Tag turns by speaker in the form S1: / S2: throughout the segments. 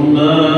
S1: الرحمن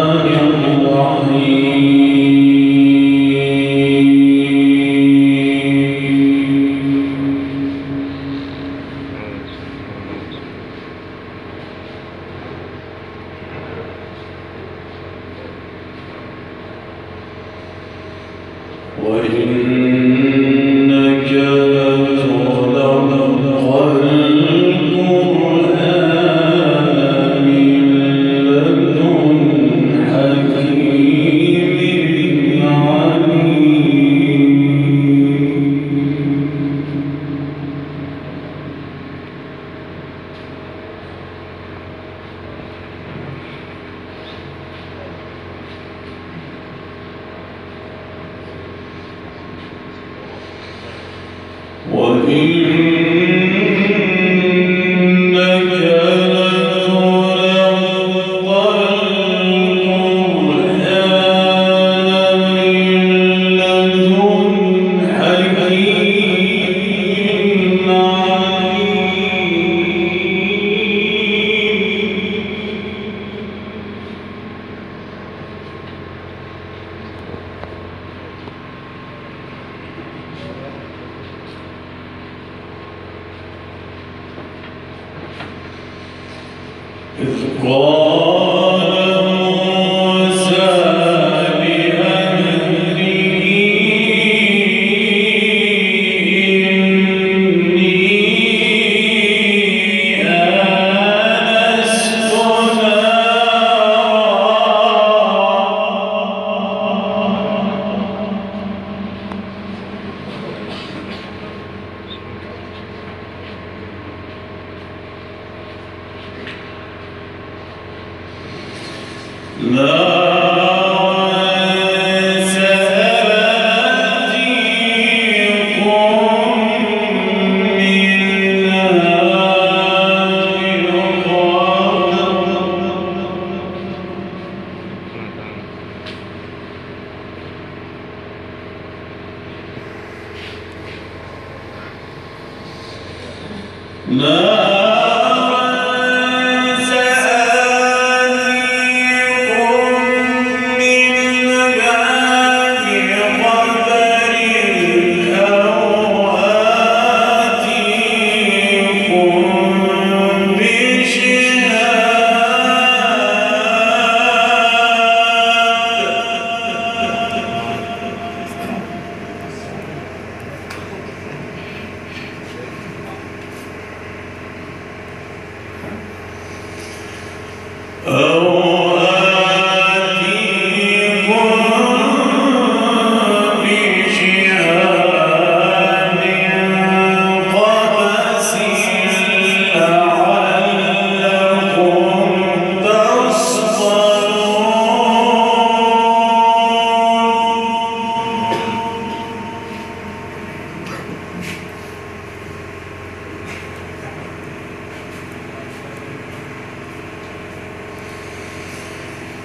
S1: Amen. Isso لا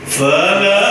S1: فلما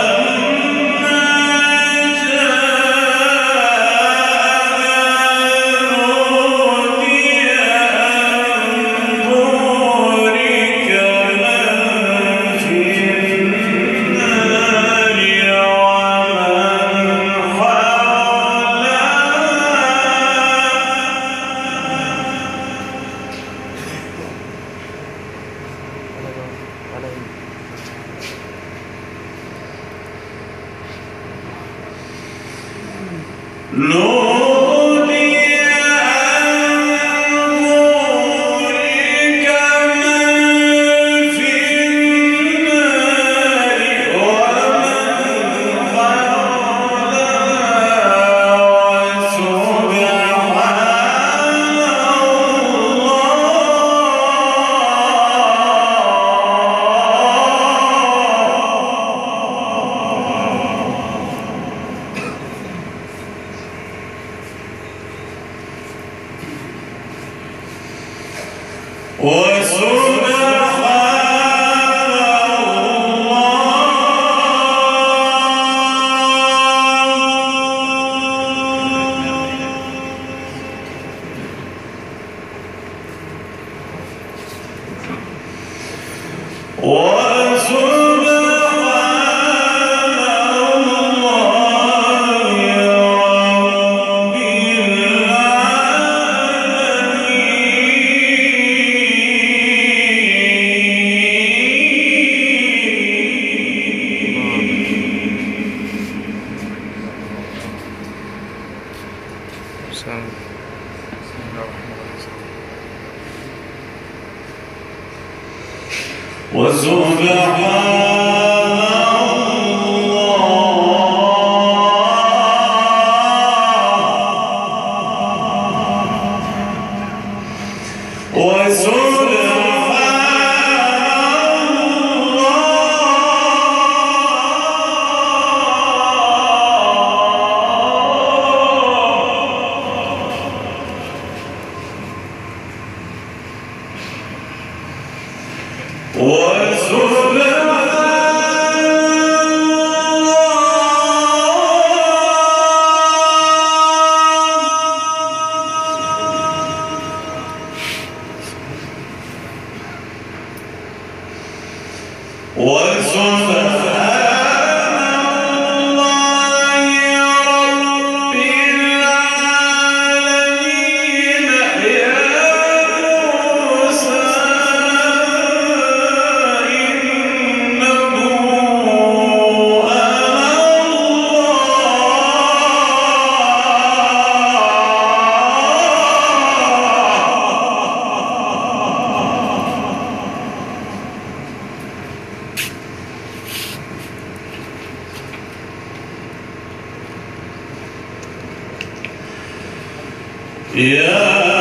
S1: no والزبحان Yeah.